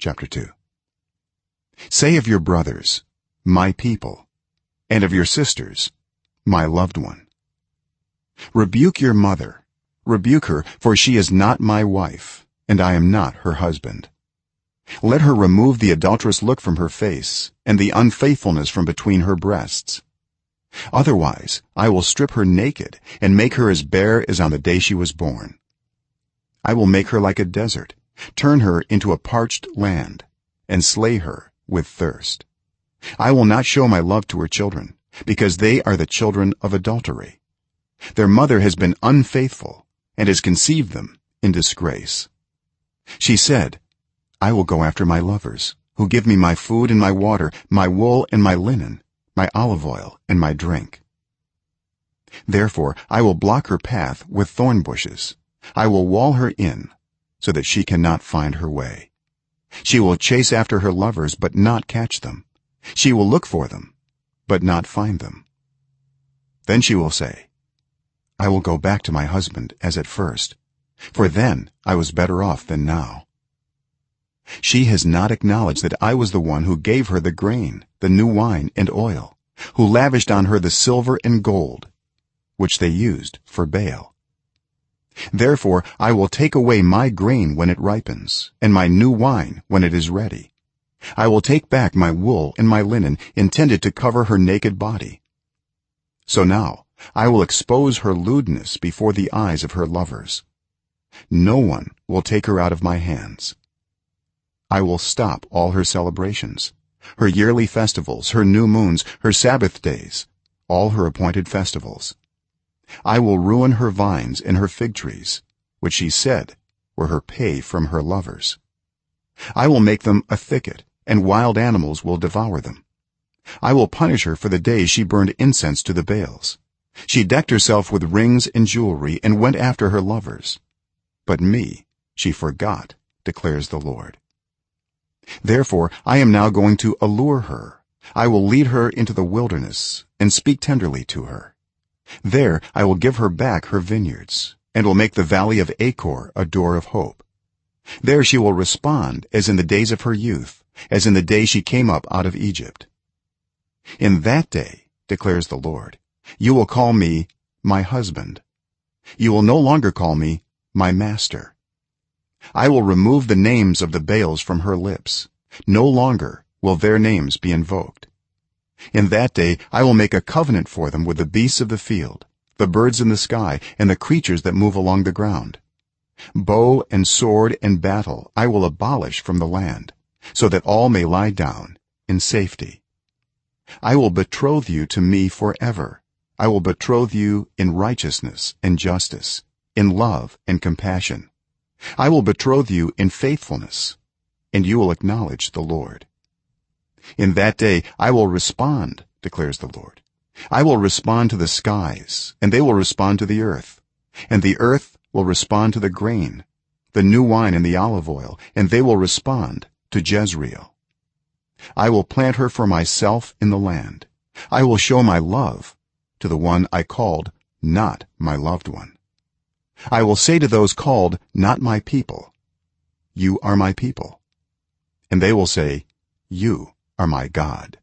chapter 2 say of your brothers my people and of your sisters my loved one. Rebuke your mother. Rebuke her for she is not my wife and i am not her husband. Let her remove the adulterous look from her face and the unfaithfulness from between her breasts. Otherwise i will strip her naked and make her as bare as on the day she was born. I will make her like a desert turn her into a parched land and slay her with thirst. I will not show my love to her children because they are the children of adultery. Their mother has been unfaithful and has conceived them in disgrace. She said i will go after my lovers who give me my food and my water my wool and my linen my olive oil and my drink. Therefore i will block her path with thorn bushes. I will wall her in so that she cannot find her way. She will chase after her lovers but not catch them. She will look for them but not find them. Then she will say i will go back to my husband as at first for then i was better off than now. She has not acknowledged that i was the one who gave her the grain the new wine and oil who lavished on her the silver and gold which they used for baal therefore i will take away my grain when it ripens and my new wine when it is ready. I will take back my wool and my linen intended to cover her naked body. So now i will expose her lewdness before the eyes of her lovers. No one will take her out of my hands. I will stop all her celebrations her yearly festivals her new moons her sabbath days all her appointed festivals i will ruin her vines and her fig trees which she said were her pay from her lovers. I will make them a thicket and wild animals will devour them. I will punish her for the day she burned incense to the baals she decked herself with rings and jewelry and went after her lovers. But me she forgot declares the lord. Therefore i am now going to allure her. I will lead her into the wilderness and speak tenderly to her there i will give her back her vineyards and will make the valley of achor a door of hope. There she will respond as in the days of her youth as in the day she came up out of egypt. In that day declares the lord you will call me my husband. You will no longer call me my master. I will remove the names of the baals from her lips. No longer will their names be invoked in that day i will make a covenant for them with the beasts of the field the birds in the sky and the creatures that move along the ground. Bow and sword and battle i will abolish from the land so that all may lie down in safety. I will betroth you to me forever. I will betroth you in righteousness and justice in love and compassion. I will betroth you in faithfulness and you will acknowledge the lord in that day i will respond declares the lord. I will respond to the skies and they will respond to the earth. And the earth will respond to the grain the new wine and the olive oil and they will respond to jezreel. I will plant her for myself in the land. I will show my love to the one i called not my loved one. I will say to those called not my people you are my people. And they will say you are my god